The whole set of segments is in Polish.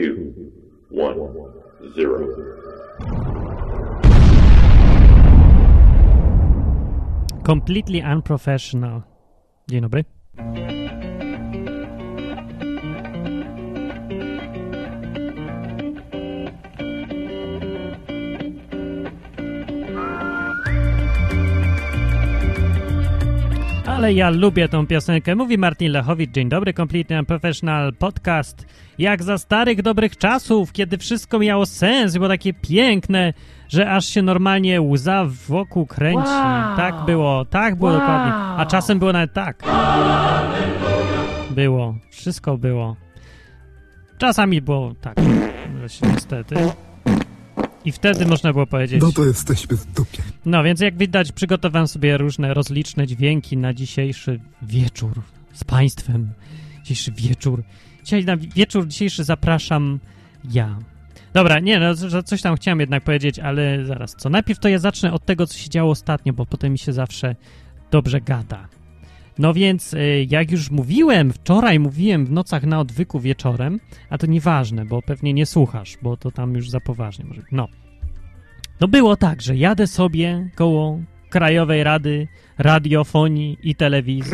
two, one, zero. Completely unprofessional. Dzień dobry. Ale ja lubię tą piosenkę. Mówi Martin Lechowicz. Dzień dobry, Completely Unprofessional Podcast. Jak za starych, dobrych czasów, kiedy wszystko miało sens, było takie piękne, że aż się normalnie łza wokół kręci. Wow. Tak było, tak było Wow. dokładnie. A czasem było nawet tak. Było, wszystko było. Czasami było tak, niestety. I wtedy można było powiedzieć. No to jesteśmy w dupie. No więc jak widać, przygotowałem sobie różne rozliczne dźwięki na dzisiejszy wieczór z Państwem. Dzisiejszy wieczór. Dzisiaj na wieczór dzisiejszy zapraszam ja. Dobra, nie, no że coś tam chciałem jednak powiedzieć, ale zaraz co. Najpierw to ja zacznę od tego, co się działo ostatnio, bo potem mi się zawsze dobrze gada. No więc, y, jak już mówiłem, wczoraj mówiłem w nocach na odwyku wieczorem, a to nieważne, bo pewnie nie słuchasz, bo to tam już za poważnie może być. No. No było tak, że jadę sobie koło Krajowej Rady Radiofonii i Telewizji.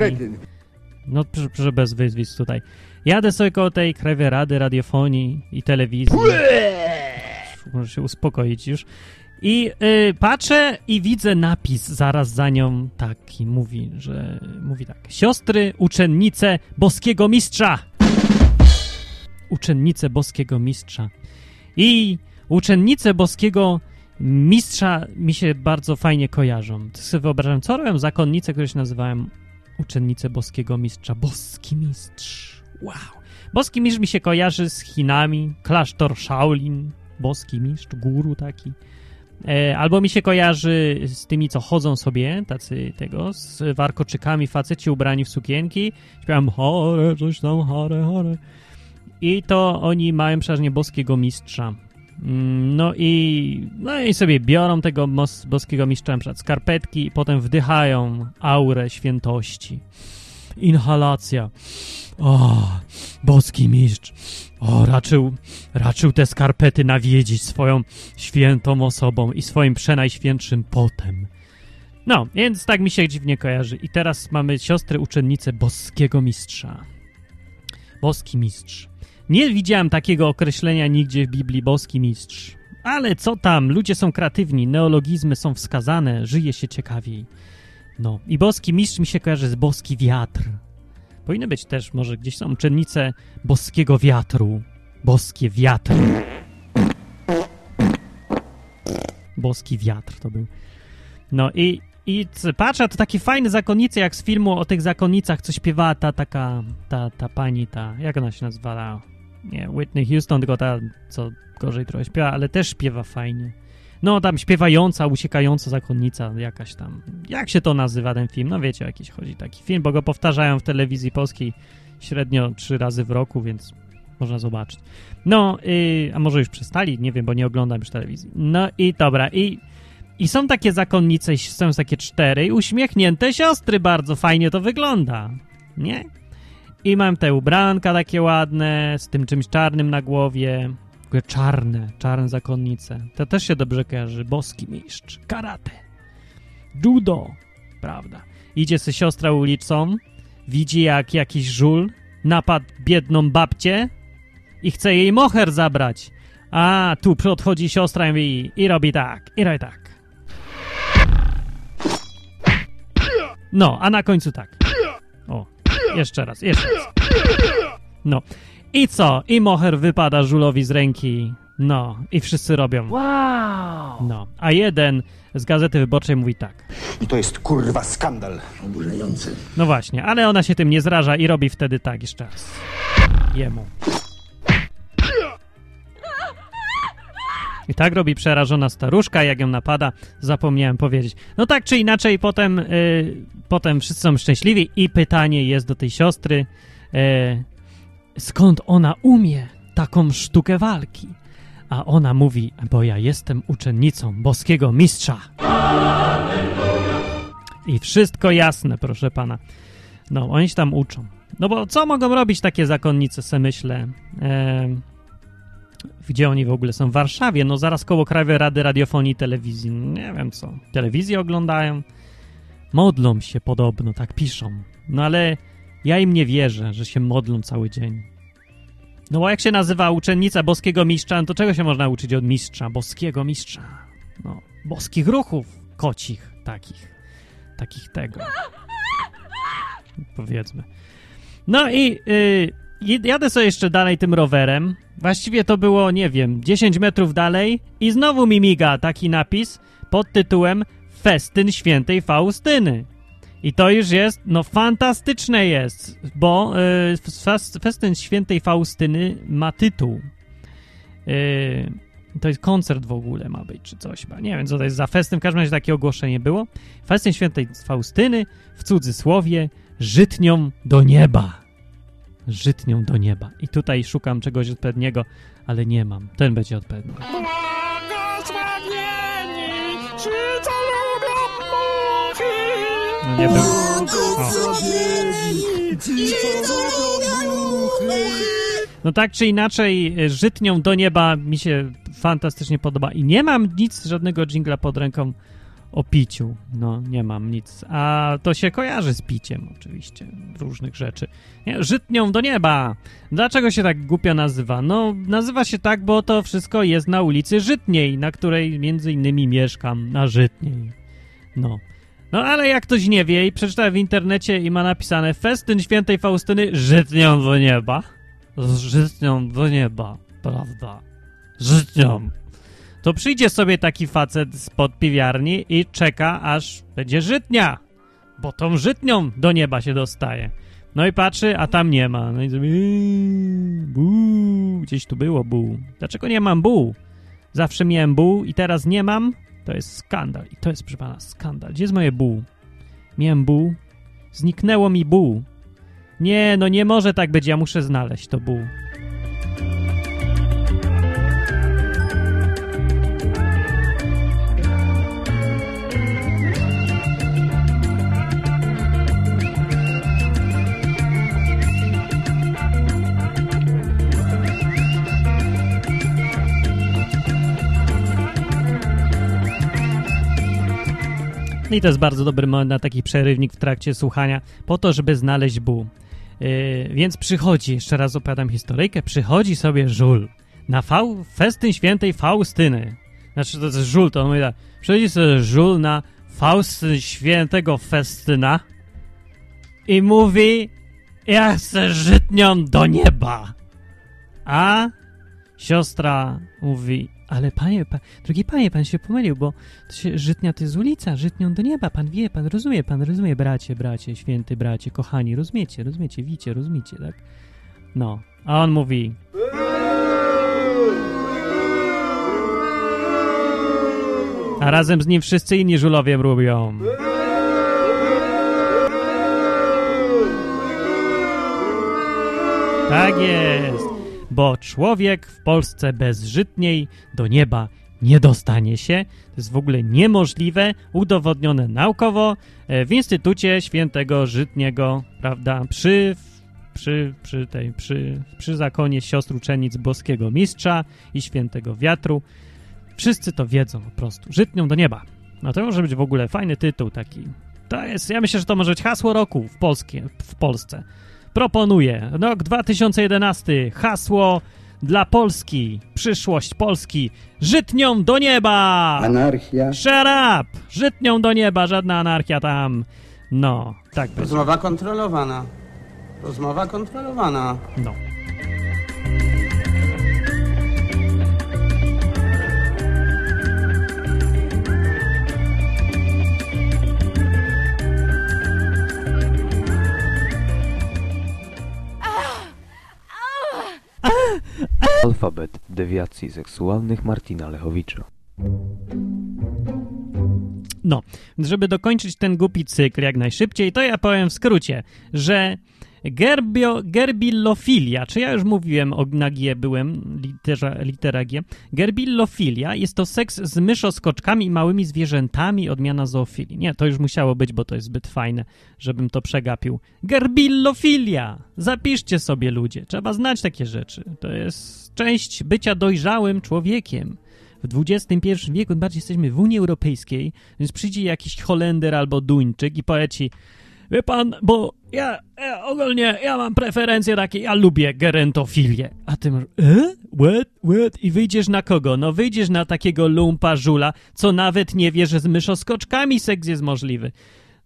No, proszę, proszę bez wyzwisk tutaj. Jadę sobie koło tej Krajowej Rady Radiofonii i Telewizji. Muszę się uspokoić już. I y, patrzę i widzę napis zaraz za nią taki, mówi, że mówi tak. Siostry, uczennice boskiego mistrza. Uczennice boskiego mistrza. I uczennice boskiego mistrza mi się bardzo fajnie kojarzą. To sobie wyobrażam, co robią zakonnice, które się nazywają uczennice boskiego mistrza. Boski mistrz. Wow. Boski mistrz mi się kojarzy z Chinami, klasztor Shaolin, boski mistrz, guru taki. E, albo mi się kojarzy z tymi, co chodzą sobie, tacy tego, z warkoczykami, faceci ubrani w sukienki. Śpiewam hore, coś tam, hore, hore. I to oni mają przeważnie boskiego mistrza. Mm, No i, no i sobie biorą tego boskiego mistrza, na przykład skarpetki i potem wdychają aurę świętości. Inhalacja. O, boski mistrz. O, raczył, raczył te skarpety nawiedzić swoją świętą osobą i swoim przenajświętszym potem. No, więc tak mi się dziwnie kojarzy. I teraz mamy siostry uczennice boskiego mistrza. Boski mistrz. Nie widziałem takiego określenia nigdzie w Biblii boski mistrz. Ale co tam, ludzie są kreatywni, neologizmy są wskazane, żyje się ciekawiej. No, i boski mistrz mi się kojarzy z boski wiatr. Powinny być też, może gdzieś są uczennice boskiego wiatru. Boskie wiatry. Boski wiatr to był. No i, i patrzę, to takie fajne zakonnice, jak z filmu o tych zakonnicach, co śpiewała ta taka, ta, ta pani, ta, jak ona się nazywała? Nie, Whitney Houston, tylko ta, co gorzej trochę śpiewa, ale też śpiewa fajnie. No, tam śpiewająca, uciekająca zakonnica jakaś tam. Jak się to nazywa ten film? No wiecie, jakiś chodzi taki film, bo go powtarzają w telewizji polskiej średnio trzy razy w roku, więc można zobaczyć. No, yy, a może już przestali? Nie wiem, bo nie oglądam już telewizji. No i dobra, i, i są takie zakonnice, są takie cztery, uśmiechnięte siostry, bardzo fajnie to wygląda, nie? I mam te ubranka takie ładne, z tym czymś czarnym na głowie. Czarne, czarne zakonnice. To też się dobrze kojarzy. Boski mistrz, karate, judo, prawda. Idzie se siostra ulicą, widzi jak jakiś żul napadł biedną babcię i chce jej moher zabrać. A tu podchodzi siostra i, mówi, i robi tak, i robi tak. No, a na końcu tak. O, jeszcze raz, jeszcze raz. No. I co? I moher wypada żulowi z ręki. No, i wszyscy robią. Wow! No. A jeden z Gazety Wyborczej mówi tak. I to jest kurwa skandal. No właśnie, ale ona się tym nie zraża i robi wtedy tak jeszcze raz. Jemu. I tak robi przerażona staruszka, jak ją napada, zapomniałem powiedzieć. No tak czy inaczej, potem, y, potem wszyscy są szczęśliwi i pytanie jest do tej siostry, y, skąd ona umie taką sztukę walki? A ona mówi, bo ja jestem uczennicą boskiego mistrza. I wszystko jasne, proszę pana. No, oni się tam uczą. No bo co mogą robić takie zakonnice, se myślę? Em, Gdzie oni w ogóle są? W Warszawie, no zaraz koło Krajowej Rady Radiofonii i Telewizji. Nie wiem co. Telewizję oglądają. Modlą się podobno, tak piszą. No ale ja im nie wierzę, że się modlą cały dzień. No bo jak się nazywa uczennica boskiego mistrza, no to czego się można uczyć od mistrza, boskiego mistrza? No, boskich ruchów, kocich, takich, takich tego. Powiedzmy. No i y, jadę sobie jeszcze dalej tym rowerem. Właściwie to było, nie wiem, 10 metrów dalej i znowu mi miga taki napis pod tytułem Festyn Świętej Faustyny. I to już jest, no fantastyczne jest, bo y, Festyn Świętej Faustyny ma tytuł. Y, to jest koncert w ogóle ma być, czy coś. Nie wiem, co to jest za festyn. W każdym razie takie ogłoszenie było. Festyn Świętej Faustyny, w cudzysłowie, żytnią do nieba. Żytnią do nieba. I tutaj szukam czegoś odpowiedniego, ale nie mam. Ten będzie odpowiedni. Nie był. No tak czy inaczej, żytnią do nieba mi się fantastycznie podoba i nie mam nic, żadnego jingla pod ręką o piciu. No, nie mam nic. A to się kojarzy z piciem oczywiście, różnych rzeczy. Nie, żytnią do nieba! Dlaczego się tak głupio nazywa? No, nazywa się tak, bo to wszystko jest na ulicy Żytniej, na której między innymi mieszkam, na Żytniej. No. No ale jak ktoś nie wie i przeczyta w internecie i ma napisane Festyn Świętej Faustyny żytnią do nieba. Żytnią do nieba, prawda? Żytnią. To przyjdzie sobie taki facet spod piwiarni i czeka, aż będzie żytnia. Bo tą żytnią do nieba się dostaje. No i patrzy, a tam nie ma. No i sobie bu, gdzieś tu było bu. Dlaczego nie mam bu? Zawsze miałem bu i teraz nie mam. To jest skandal. I to jest, proszę pana, skandal. Gdzie jest moje bu? Miałem bu. Zniknęło mi bu. Nie, no nie może tak być. Ja muszę znaleźć to bu. I to jest bardzo dobry moment na taki przerywnik w trakcie słuchania, po to, żeby znaleźć bu. Yy, więc przychodzi, jeszcze raz opowiadam historyjkę, przychodzi sobie żul na fał, festyn świętej Faustyny. Znaczy to jest żul, to on mówi tak, przychodzi sobie żul na Faustyn świętego festyna i mówi, ja chcę żytnią do nieba. A siostra mówi, ale panie, pa, panie, pan się pomylił, bo to się, Żytnia to jest ulica, Żytnią do nieba, pan wie, pan rozumie, pan rozumie, bracie, bracie, święty bracie, kochani, rozumiecie, rozumiecie, wicie, rozumiecie, tak? No, a on mówi... A razem z nim wszyscy inni żulowie robią. Tak jest bo człowiek w Polsce bezżytniej do nieba nie dostanie się. To jest w ogóle niemożliwe, udowodnione naukowo e, w Instytucie Świętego Żytniego, prawda, przy, przy, przy, tej, przy, przy zakonie siostr uczennic boskiego mistrza i świętego wiatru. Wszyscy to wiedzą po prostu. Żytnią do nieba. No to może być w ogóle fajny tytuł taki. To jest, ja myślę, że to może być hasło roku w, Polskie, w Polsce proponuję rok 2011, hasło dla Polski, przyszłość Polski, żytnią do nieba! Anarchia. Shut up! Żytnią do nieba, żadna anarchia tam. No, tak będzie. Rozmowa kontrolowana. Rozmowa kontrolowana. No. Alfabet dewiacji seksualnych Martina Lechowicza. No, żeby dokończyć ten głupi cykl jak najszybciej, to ja powiem w skrócie, że Gerbio, gerbillofilia, czy ja już mówiłem o na G byłem, litera, litera G. Gerbillofilia jest to seks z myszoskoczkami i małymi zwierzętami, odmiana zoofilii. Nie, to już musiało być, bo to jest zbyt fajne, żebym to przegapił. Gerbillofilia! Zapiszcie sobie ludzie, trzeba znać takie rzeczy. To jest część bycia dojrzałym człowiekiem. W XXI wieku, bardziej jesteśmy w Unii Europejskiej, więc przyjdzie jakiś Holender albo Duńczyk i powie ci Wie pan, bo ja, ja ogólnie, ja mam preferencje takie, ja lubię gerentofilię. A ty masz, e? What? What? I wyjdziesz na kogo? No wyjdziesz na takiego lumpa żula, co nawet nie wie, że z myszoskoczkami seks jest możliwy.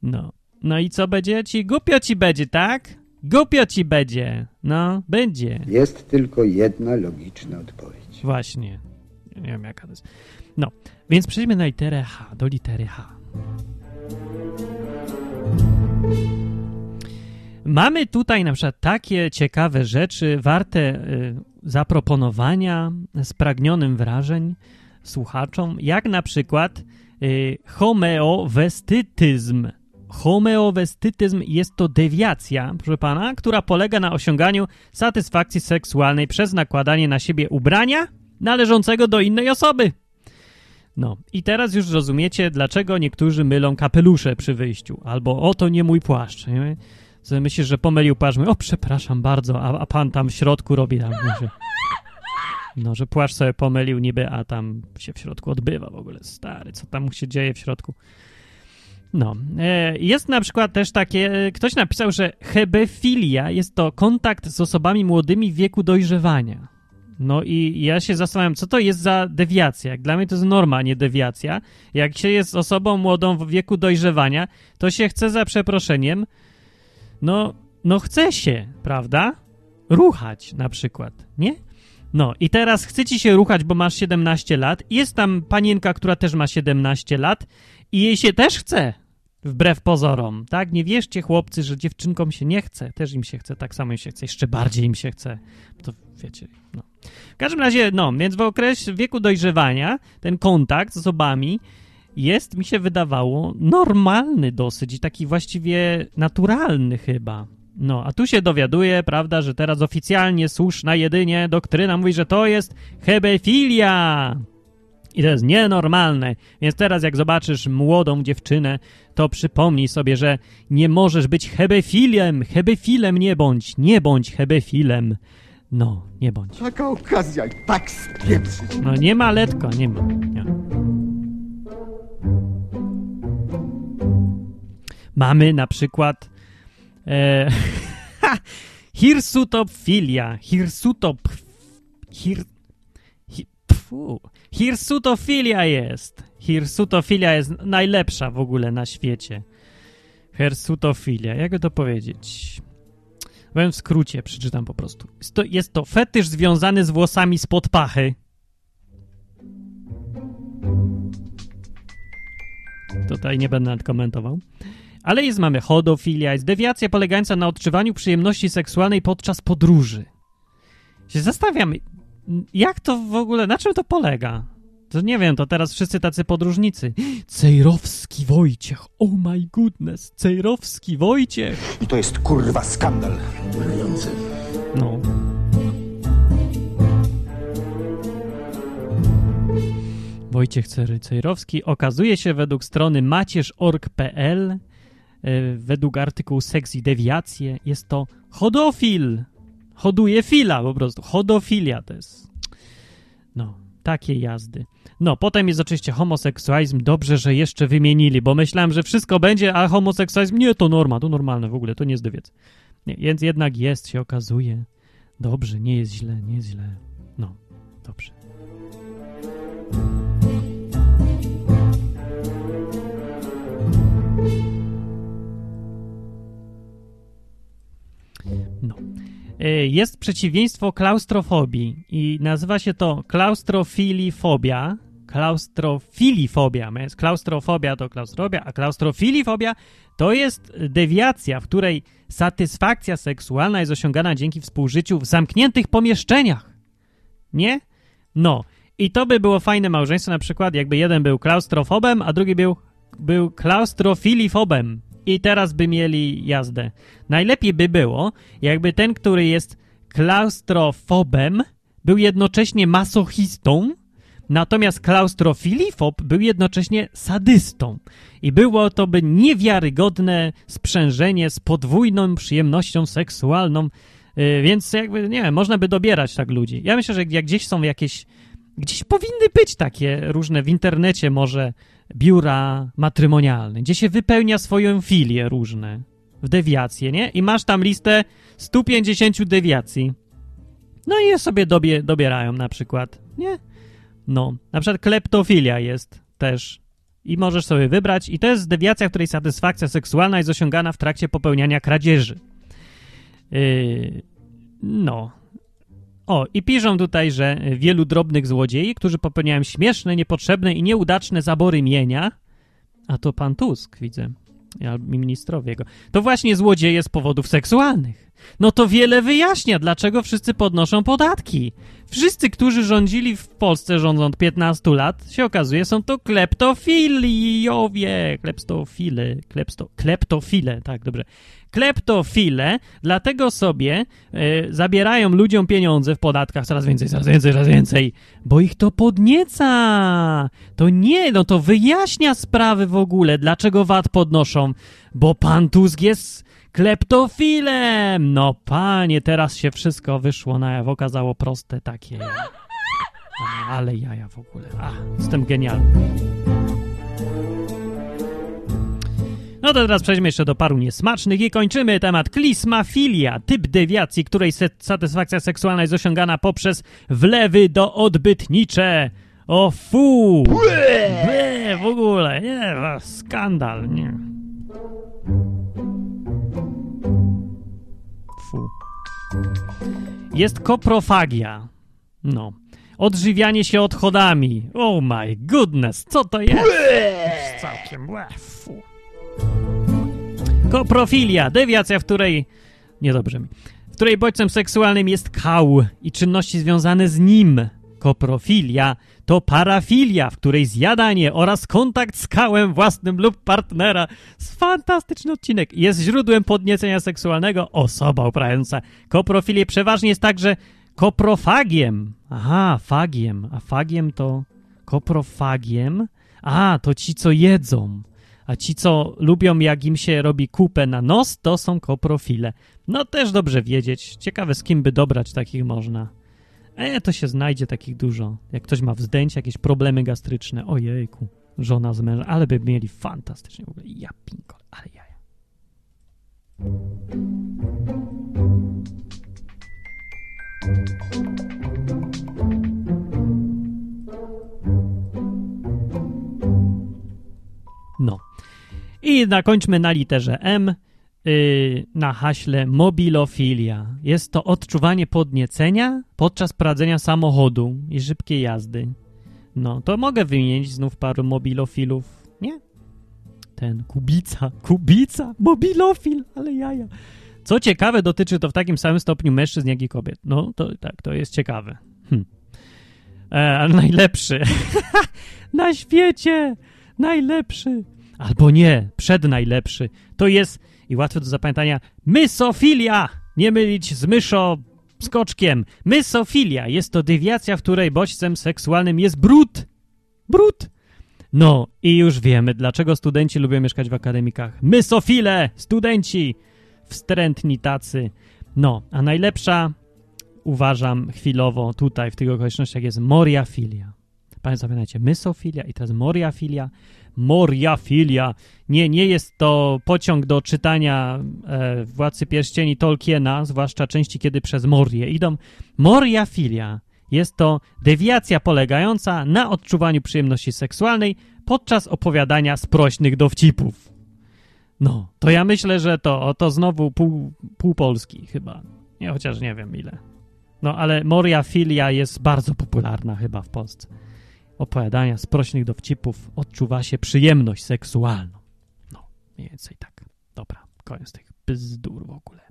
No. No i co będzie ci? Głupio ci będzie, tak? Głupio ci będzie. No, będzie. Jest tylko jedna logiczna odpowiedź. Właśnie. Nie wiem, jaka to jest. No, więc przejdźmy na literę H, do litery H. Mamy tutaj na przykład takie ciekawe rzeczy, warte y, zaproponowania, spragnionym wrażeń słuchaczom, jak na przykład y, homeowestytyzm. Homeowestytyzm jest to dewiacja, proszę pana, która polega na osiąganiu satysfakcji seksualnej przez nakładanie na siebie ubrania należącego do innej osoby. No i teraz już rozumiecie, dlaczego niektórzy mylą kapelusze przy wyjściu, albo oto nie mój płaszcz. Nie? Sobie myślisz, że pomylił płaszcz, o przepraszam bardzo, a, a pan tam w środku robi tam, wiecie. No, że płaszcz sobie pomylił niby, a tam się w środku odbywa w ogóle. Stary, co tam się dzieje w środku? No, e, jest na przykład też takie, e, ktoś napisał, że hebefilia jest to kontakt z osobami młodymi w wieku dojrzewania. No i ja się zastanawiam, co to jest za dewiacja. Dla mnie to jest norma, a nie dewiacja. Jak się jest osobą młodą w wieku dojrzewania, to się chce za przeproszeniem, no, no chce się, prawda? Ruchać na przykład, nie? No i teraz chce ci się ruchać, bo masz 17 lat. Jest tam panienka, która też ma 17 lat i jej się też chce. Wbrew pozorom, tak? Nie wierzcie, chłopcy, że dziewczynkom się nie chce. Też im się chce, tak samo im się chce, jeszcze bardziej im się chce. To wiecie, no. W każdym razie, no, więc w okresie wieku dojrzewania ten kontakt z osobami jest, mi się wydawało, normalny dosyć i taki właściwie naturalny chyba. No, a tu się dowiaduje, prawda, że teraz oficjalnie słuszna jedynie doktryna mówi, że to jest hebefilia. I to jest nienormalne. Więc teraz jak zobaczysz młodą dziewczynę, to przypomnij sobie, że nie możesz być hebefilem. Hebefilem nie bądź. Nie bądź hebefilem. No, nie bądź. Taka okazja, tak spieprzyć. No nie ma letko, nie ma. Nie. Mamy na przykład e, hirsutophilia. Hirsutop... Hir, hi, pfu, hirsutofilia jest. Hirsutofilia jest najlepsza w ogóle na świecie. Hirsutofilia. Jak to powiedzieć? Powiem w skrócie, przeczytam po prostu. Jest to, jest to fetysz związany z włosami spod pachy. Tutaj nie będę nawet komentował. Ale jest, mamy hodofilia, jest dewiacja polegająca na odczuwaniu przyjemności seksualnej podczas podróży. Się jak to w ogóle, na czym to polega? To nie wiem, to teraz wszyscy tacy podróżnicy. Cejrowski Wojciech, oh my goodness, Cejrowski Wojciech. I to jest kurwa skandal. No. Wojciech Cejrowski okazuje się według strony macierz.org.pl e, według artykułu Seks i dewiacje jest to hodofil. Hoduje fila po prostu. Hodofilia to jest. No, takie jazdy. No, potem jest oczywiście homoseksualizm. Dobrze, że jeszcze wymienili, bo myślałem, że wszystko będzie, a homoseksualizm nie, to norma, to normalne w ogóle, to nie jest dewiacja. Nie, więc jednak jest, się okazuje. Dobrze, nie jest źle, nie jest źle. No, dobrze. No. E, Jest przeciwieństwo klaustrofobii i nazywa się to klaustrofilifobia. Klaustrofilifobia. Klaustrofobia to klaustrofobia, a klaustrofilifobia to jest dewiacja, w której satysfakcja seksualna jest osiągana dzięki współżyciu w zamkniętych pomieszczeniach. Nie? No. I to by było fajne małżeństwo, na przykład jakby jeden był klaustrofobem, a drugi był, był klaustrofilifobem. I teraz by mieli jazdę. Najlepiej by było, jakby ten, który jest klaustrofobem, był jednocześnie masochistą, natomiast klaustrofilifob był jednocześnie sadystą. I było to by niewiarygodne sprzężenie z podwójną przyjemnością seksualną, yy, więc jakby, nie wiem, można by dobierać tak ludzi. Ja myślę, że jak gdzieś są jakieś, gdzieś powinny być takie różne w internecie może biura matrymonialne, gdzie się wypełnia swoją filię różne w dewiacje, nie? I masz tam listę 150 dewiacji. No i je sobie dobie, dobierają na przykład, nie? No, na przykład kleptofilia jest też i możesz sobie wybrać i to jest dewiacja, której satysfakcja seksualna jest osiągana w trakcie popełniania kradzieży. Yy, no. O, i piszą tutaj, że wielu drobnych złodziei, którzy popełniają śmieszne, niepotrzebne i nieudaczne zabory mienia, a to pan Tusk, widzę, i ministrowie jego, to właśnie złodzieje z powodów seksualnych. No to wiele wyjaśnia, dlaczego wszyscy podnoszą podatki. Wszyscy, którzy rządzili w Polsce rządząc od 15 lat, się okazuje, są to kleptofiliowie. Kleptofile, klepsto, kleptofile, tak, dobrze. Kleptofile, dlatego sobie e, zabierają ludziom pieniądze w podatkach coraz więcej, coraz więcej, coraz więcej, bo ich to podnieca. To nie, no to wyjaśnia sprawy w ogóle, dlaczego VAT podnoszą, bo pan Tusk jest kleptofilem. No panie, teraz się wszystko wyszło na jaw, okazało proste takie. Ale jaja w ogóle. A, jestem genialny. No to teraz przejdźmy jeszcze do paru niesmacznych i kończymy temat klismafilia, typ dewiacji, której se satysfakcja seksualna jest osiągana poprzez wlewy do odbytnicze. O fu! Ble, w ogóle, nie, skandal, nie. Fu. Jest koprofagia. No. Odżywianie się odchodami. Oh my goodness, co to jest? Całkiem, ble, fu. Koprofilia, dewiacja, w której... Niedobrze mi. W której bodźcem seksualnym jest kał i czynności związane z nim. Koprofilia to parafilia, w której zjadanie oraz kontakt z kałem własnym lub partnera. Fantastyczny odcinek. Jest źródłem podniecenia seksualnego. Osoba uprawiająca koprofilię przeważnie jest także koprofagiem. Aha, fagiem. A fagiem to koprofagiem? A, to ci, co jedzą. A ci, co lubią, jak im się robi kupę na nos, to są koprofile. No też dobrze wiedzieć. Ciekawe, z kim by dobrać takich można. E, to się znajdzie takich dużo. Jak ktoś ma wzdęcie, jakieś problemy gastryczne. Ojejku, żona z mężem, ale by mieli fantastycznie. W ogóle ja pinkol, ale jaja. No. I zakończmy na literze M, na haśle mobilofilia. Jest to odczuwanie podniecenia podczas prowadzenia samochodu i szybkiej jazdy. No, to mogę wymienić znów paru mobilofilów, nie? Ten Kubica, Kubica, mobilofil, ale jaja. Co ciekawe, dotyczy to w takim samym stopniu mężczyzn, jak i kobiet. No, to tak, to jest ciekawe. Hm. E, ale najlepszy na świecie, najlepszy albo nie, przednajlepszy, to jest, i łatwe do zapamiętania, mysofilia! Nie mylić z myszo skoczkiem. Mysofilia jest to dewiacja, w której bodźcem seksualnym jest brud. Brud! No i już wiemy, dlaczego studenci lubią mieszkać w akademikach. Mysofile! Studenci! Wstrętni tacy. No, a najlepsza, uważam chwilowo tutaj, w tych okolicznościach jest moriafilia. Pamiętajcie, mysofilia i teraz moriafilia. Moriafilia. Nie, nie jest to pociąg do czytania e, Władcy Pierścieni Tolkiena, zwłaszcza części, kiedy przez Morię idą. Moriafilia jest to dewiacja polegająca na odczuwaniu przyjemności seksualnej podczas opowiadania sprośnych dowcipów. No, to ja myślę, że to, to znowu pół, pół Polski chyba. Nie, chociaż nie wiem ile. No, ale moriafilia jest bardzo popularna chyba w Polsce opowiadania sprośnych dowcipów odczuwa się przyjemność seksualną. No, mniej więcej tak. Dobra, koniec tych bzdur w ogóle.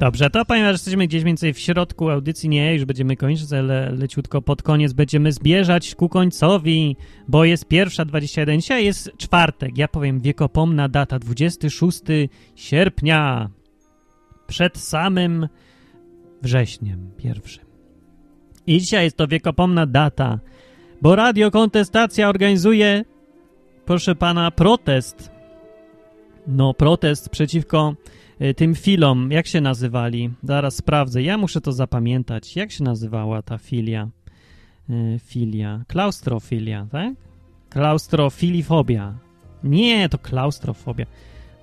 Dobrze, to ponieważ jesteśmy gdzieś więcej w środku audycji, nie, już będziemy kończyć, ale leciutko pod koniec będziemy zbierzać ku końcowi, bo jest pierwsza 21, dzisiaj jest czwartek, ja powiem wiekopomna data, 26 sierpnia, przed samym wrześniem pierwszym. I dzisiaj jest to wiekopomna data, bo Radio Kontestacja organizuje, proszę pana, protest. No, protest przeciwko tym filom. Jak się nazywali? Zaraz sprawdzę. Ja muszę to zapamiętać. Jak się nazywała ta filia? Y, filia. Klaustrofilia, tak? Klaustrofilifobia. Nie, to klaustrofobia.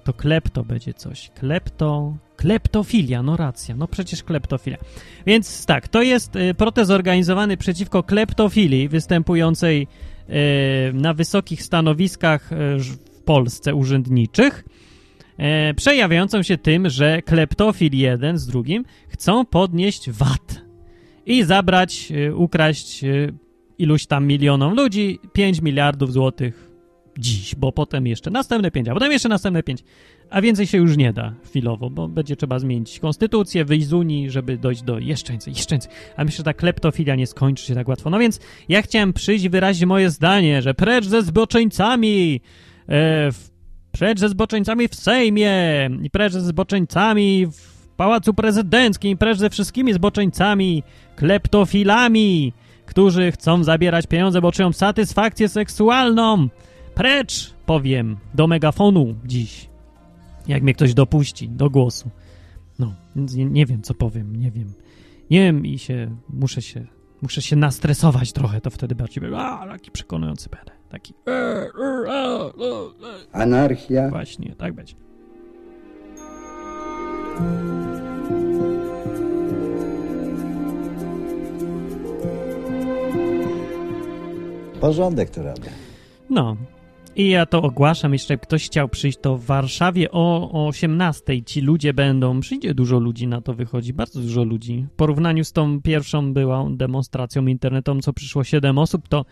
To klepto będzie coś. Klepto... Kleptofilia, no racja. No przecież kleptofilia. Więc tak, to jest y, protest organizowany przeciwko kleptofilii występującej y, na wysokich stanowiskach y, w Polsce urzędniczych, e, przejawiającą się tym, że kleptofil jeden z drugim chcą podnieść VAT i zabrać, y, ukraść y, iluś tam milionom ludzi 5 miliardów złotych dziś, bo potem jeszcze następne 5, a potem jeszcze następne 5. A więcej się już nie da chwilowo, bo będzie trzeba zmienić konstytucję, wyjść z Unii, żeby dojść do jeszcze więcej, jeszcze więcej. A myślę, że ta kleptofilia nie skończy się tak łatwo. No więc ja chciałem przyjść i wyrazić moje zdanie, że precz ze zboczeńcami, e, w, precz ze zboczeńcami w Sejmie i precz ze zboczeńcami w Pałacu Prezydenckim i precz ze wszystkimi zboczeńcami, kleptofilami, którzy chcą zabierać pieniądze, bo czują satysfakcję seksualną. Precz, powiem, do megafonu dziś. Jak mnie ktoś dopuści do głosu. No, nie, nie wiem, co powiem, nie wiem. Nie wiem i się, muszę się, muszę się nastresować trochę, to wtedy bardziej a, taki przekonujący będę. Taki, Anarchia, właśnie, tak będzie. Porządek tu robię. No. I ja to ogłaszam, jeszcze ktoś chciał przyjść, to w Warszawie o, o 18 ci ludzie będą, przyjdzie dużo ludzi na to wychodzi, bardzo dużo ludzi. W porównaniu z tą pierwszą byłą demonstracją internetową, co przyszło 7 osób, to,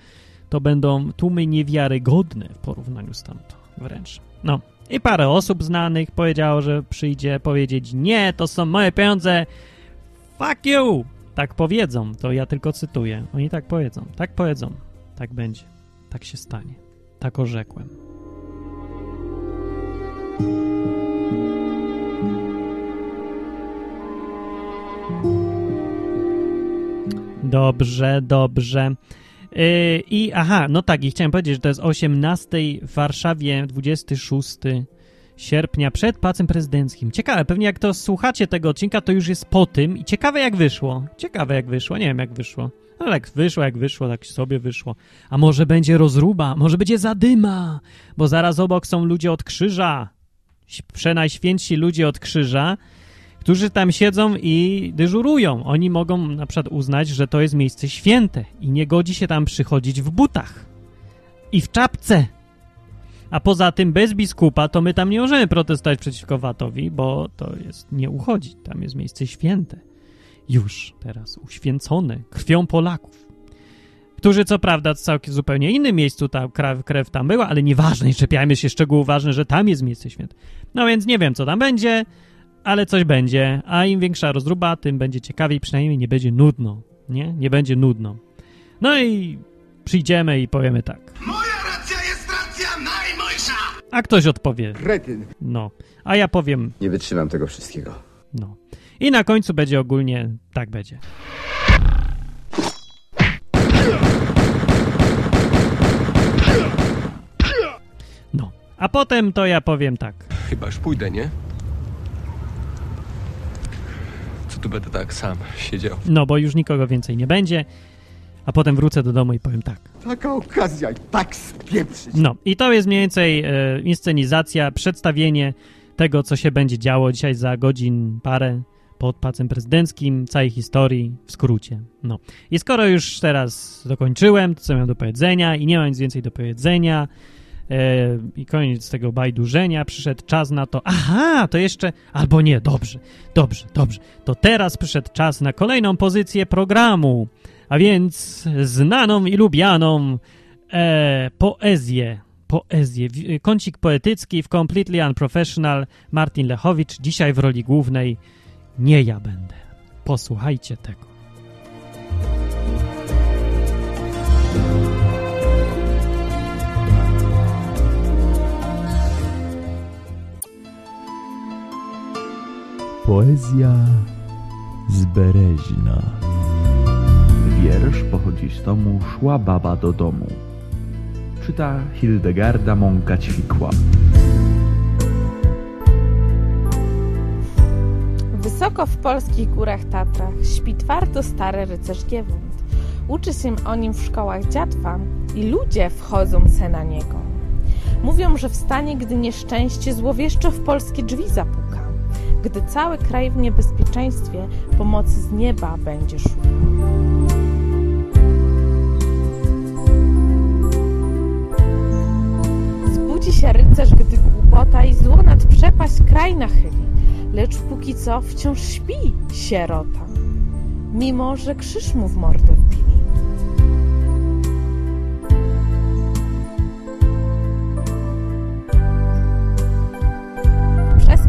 to będą tłumy niewiarygodne w porównaniu z tamto, wręcz. No. I parę osób znanych powiedziało, że przyjdzie powiedzieć, nie, to są moje pieniądze, fuck you! Tak powiedzą, to ja tylko cytuję. Oni tak powiedzą, tak powiedzą, tak będzie, tak się stanie. Tak orzekłem. Dobrze, dobrze. Yy, I aha, no tak, i chciałem powiedzieć, że to jest 18 w Warszawie, 26 sierpnia przed pacem prezydenckim. Ciekawe, pewnie jak to słuchacie tego odcinka, to już jest po tym i ciekawe jak wyszło. Ciekawe jak wyszło, nie wiem jak wyszło. Ale jak wyszło, jak wyszło, tak sobie wyszło. A może będzie rozruba, może będzie zadyma, bo zaraz obok są ludzie od krzyża. Przenajświętsi ludzie od krzyża, którzy tam siedzą i dyżurują. Oni mogą na przykład uznać, że to jest miejsce święte i nie godzi się tam przychodzić w butach i w czapce. A poza tym bez biskupa to my tam nie możemy protestować przeciwko Watowi, bo to jest nie uchodzi. Tam jest miejsce święte. Już teraz uświęcone krwią Polaków. Którzy co prawda w całkiem zupełnie innym miejscu ta krew, krew tam była, ale nieważne, nie czepiajmy się szczegółów, ważne, że tam jest miejsce święte. No więc nie wiem, co tam będzie, ale coś będzie, a im większa rozruba, tym będzie ciekawiej, przynajmniej nie będzie nudno, nie? Nie będzie nudno. No i przyjdziemy i powiemy tak. Moja racja jest racja najmojsza! A ktoś odpowie, Kretyn. no. A ja powiem, Nie wytrzymam tego wszystkiego. no. I na końcu będzie ogólnie, tak będzie. No. A potem to ja powiem tak. Chyba już pójdę, nie? Co tu będę tak sam siedział? No, bo już nikogo więcej nie będzie. A potem wrócę do domu i powiem tak. Taka okazja i tak spieprzyć. No, i to jest mniej więcej e, inscenizacja, przedstawienie tego, co się będzie działo dzisiaj za godzin parę pod pacem prezydenckim, całej historii w skrócie. No. I skoro już teraz dokończyłem to, co miałem do powiedzenia i nie mam nic więcej do powiedzenia i koniec tego bajdurzenia, przyszedł czas na to, aha, to jeszcze, albo nie, dobrze, dobrze, dobrze, to teraz przyszedł czas na kolejną pozycję programu, a więc znaną i lubianą e, poezję. Poezję. Kącik poetycki w Completely Unprofessional Martin Lechowicz, dzisiaj w roli głównej nie ja będę. Posłuchajcie tego. Poezja z Bereźna. Wiersz pochodzi z tomu Szła baba do domu. Czyta Hildegarda Mąka-Ćwikła. Wysoko w polskich górach Tatrach śpi twardo stary rycerz Giewont. Uczy się o nim w szkołach dziatwa i ludzie wchodzą se na niego. Mówią, że wstanie, gdy nieszczęście złowieszczo w polskie drzwi zapuka. Gdy cały kraj w niebezpieczeństwie pomocy z nieba będzie szukał. Zbudzi się rycerz, gdy głupota i zło nad przepaść kraj nachyli, lecz póki co wciąż śpi sierota, mimo że krzyż mu w mordę wbili.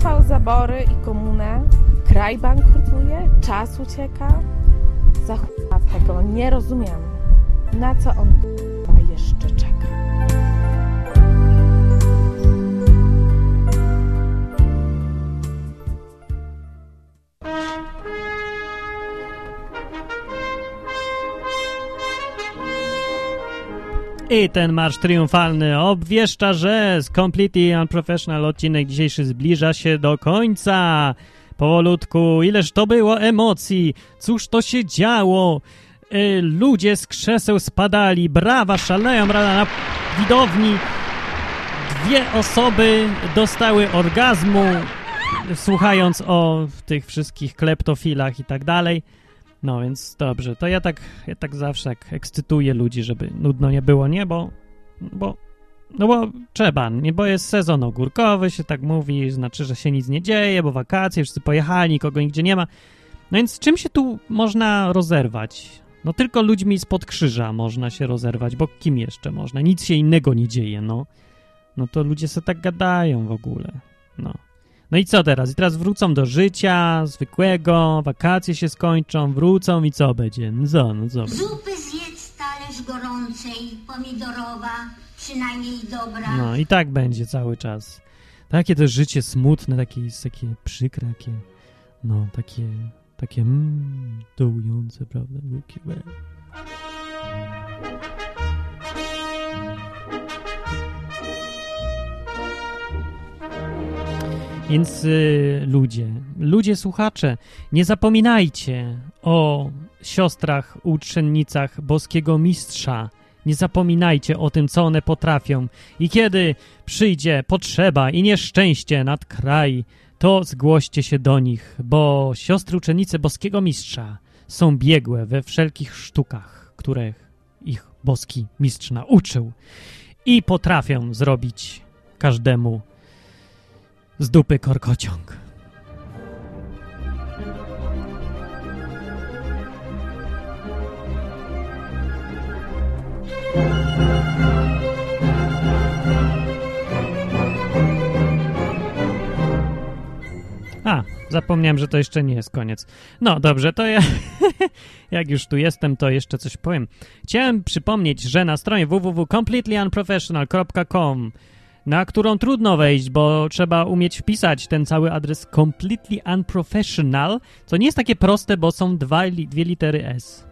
Przespał zabory i komunę, kraj bankrutuje, czas ucieka. Za tego nie rozumiem, na co on I ten marsz triumfalny obwieszcza, że z Completely Unprofessional odcinek dzisiejszy zbliża się do końca. Powolutku, ileż to było emocji, cóż to się działo. Y, ludzie z krzeseł spadali, brawa, szaleją, rada na widowni. Dwie osoby dostały orgazmu, słuchając o tych wszystkich kleptofilach i tak dalej. No więc dobrze, to ja tak, ja tak zawsze ekscytuję ludzi, żeby nudno nie było, nie? Bo, bo, no bo trzeba, nie? Bo jest sezon ogórkowy, się tak mówi, znaczy, że się nic nie dzieje, bo wakacje, wszyscy pojechali, nikogo nigdzie nie ma. No więc czym się tu można rozerwać? No tylko ludźmi spod krzyża można się rozerwać, bo kim jeszcze można? Nic się innego nie dzieje, no. No to ludzie se tak gadają w ogóle, no. No i co teraz? I teraz wrócą do życia zwykłego, wakacje się skończą, wrócą i co będzie? No co, no co będzie? Zupy zjedz talerz gorącej, pomidorowa, przynajmniej dobra. No i tak będzie cały czas. Takie to życie smutne, takie, takie przykre, takie, no, takie, takie mm, dołujące, prawda? Takie, Więc y, ludzie, ludzie słuchacze, nie zapominajcie o siostrach, uczennicach boskiego mistrza. Nie zapominajcie o tym, co one potrafią. I kiedy przyjdzie potrzeba i nieszczęście nad kraj, to zgłoście się do nich, bo siostry uczennice boskiego mistrza są biegłe we wszelkich sztukach, których ich boski mistrz nauczył i potrafią zrobić każdemu z dupy korkociąg. A, zapomniałem, że to jeszcze nie jest koniec. No dobrze, to ja, jak już tu jestem, to jeszcze coś powiem. Chciałem przypomnieć, że na stronie www.completelyunprofessional.com na którą trudno wejść, bo trzeba umieć wpisać ten cały adres completely unprofessional, co nie jest takie proste, bo są dwa, dwie litery S.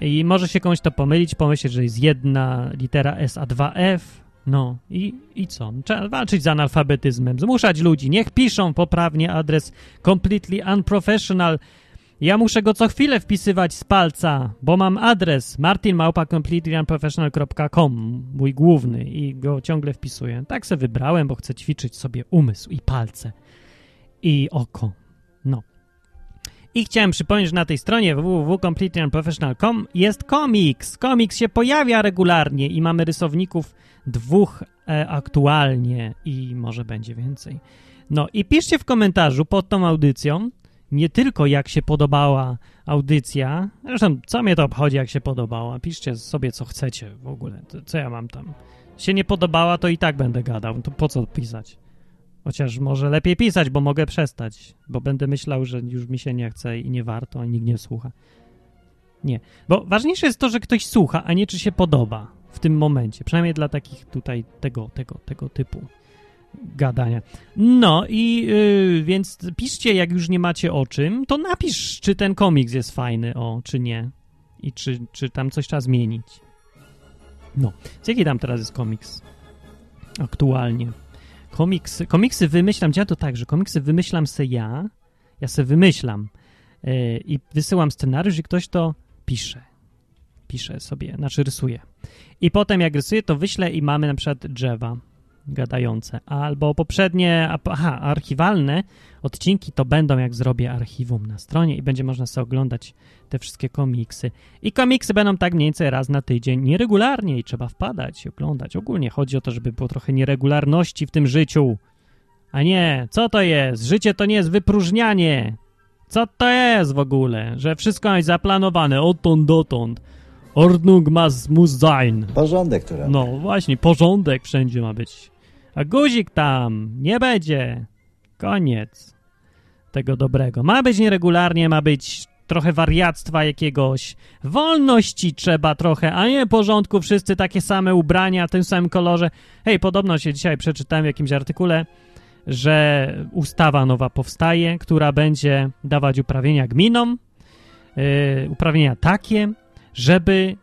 I może się komuś to pomylić, pomyśleć, że jest jedna litera S, a dwa F. No i, i co? Trzeba walczyć z analfabetyzmem, zmuszać ludzi. Niech piszą poprawnie adres completely unprofessional. Ja muszę go co chwilę wpisywać z palca, bo mam adres martinmałpa.completelyunprofessional.com, mój główny i go ciągle wpisuję. Tak se wybrałem, bo chcę ćwiczyć sobie umysł i palce i oko. No. I chciałem przypomnieć, że na tej stronie www.completelyunprofessional.com jest komiks. Komiks się pojawia regularnie i mamy rysowników dwóch e, aktualnie i może będzie więcej. No i piszcie w komentarzu pod tą audycją, nie tylko jak się podobała audycja, zresztą co mnie to obchodzi jak się podobała, piszcie sobie co chcecie w ogóle, co ja mam tam. Się nie podobała, to i tak będę gadał, to po co pisać? Chociaż może lepiej pisać, bo mogę przestać, bo będę myślał, że już mi się nie chce i nie warto, a nikt nie słucha. Nie, bo ważniejsze jest to, że ktoś słucha, a nie czy się podoba w tym momencie. Przynajmniej dla takich tutaj tego, tego, tego typu gadania. No i yy, więc piszcie, jak już nie macie o czym, to napisz, czy ten komiks jest fajny, o, czy nie. I czy, czy tam coś trzeba zmienić. No, z jaki tam teraz jest komiks? Aktualnie. Komiksy, komiksy wymyślam, ja to tak, że komiksy wymyślam se ja, ja se wymyślam yy, i wysyłam scenariusz i ktoś to pisze. Pisze sobie, znaczy rysuje. I potem jak rysuję, to wyślę i mamy na przykład drzewa gadające. Albo poprzednie, aha, archiwalne odcinki to będą jak zrobię archiwum na stronie i będzie można sobie oglądać te wszystkie komiksy. I komiksy będą tak mniej więcej raz na tydzień, nieregularnie i trzeba wpadać i oglądać. Ogólnie chodzi o to, żeby było trochę nieregularności w tym życiu. A nie, co to jest? Życie to nie jest wypróżnianie. Co to jest w ogóle? Że wszystko jest zaplanowane odtąd dotąd. Ordnung muss sein. Porządek, która. No właśnie, porządek wszędzie ma być. A guzik tam nie będzie. Koniec tego dobrego. Ma być nieregularnie, ma być trochę wariactwa jakiegoś. Wolności trzeba trochę, a nie porządku, wszyscy takie same ubrania, w tym samym kolorze. Hej, podobno się dzisiaj przeczytałem w jakimś artykule, że ustawa nowa powstaje, która będzie dawać uprawnienia gminom, yy, uprawnienia takie, żeby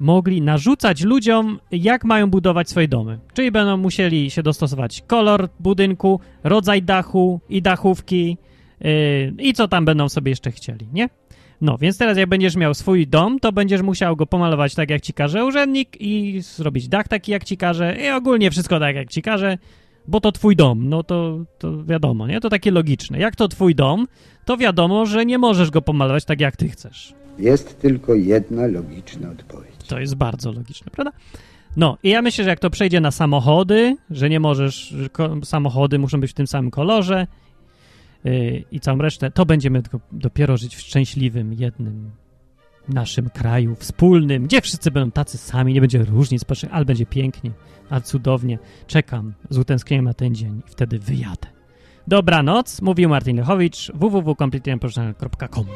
mogli narzucać ludziom, jak mają budować swoje domy. Czyli będą musieli się dostosować kolor budynku, rodzaj dachu i dachówki yy, i co tam będą sobie jeszcze chcieli, nie? No, więc teraz jak będziesz miał swój dom, to będziesz musiał go pomalować tak, jak ci każe urzędnik i zrobić dach taki, jak ci każe i ogólnie wszystko tak, jak ci każe, bo to twój dom, no to, to wiadomo, nie? To takie logiczne. Jak to twój dom, to wiadomo, że nie możesz go pomalować tak, jak ty chcesz. Jest tylko jedna logiczna odpowiedź. To jest bardzo logiczne, prawda? No i ja myślę, że jak to przejdzie na samochody, że nie możesz, że samochody muszą być w tym samym kolorze yy, i całą resztę, to będziemy dopiero żyć w szczęśliwym, jednym naszym kraju, wspólnym, gdzie wszyscy będą tacy sami, nie będzie różnic, ale będzie pięknie, a cudownie. Czekam z utęsknieniem na ten dzień i wtedy wyjadę. Dobranoc, mówił Martin Lechowicz, www.completelyimpersonal.com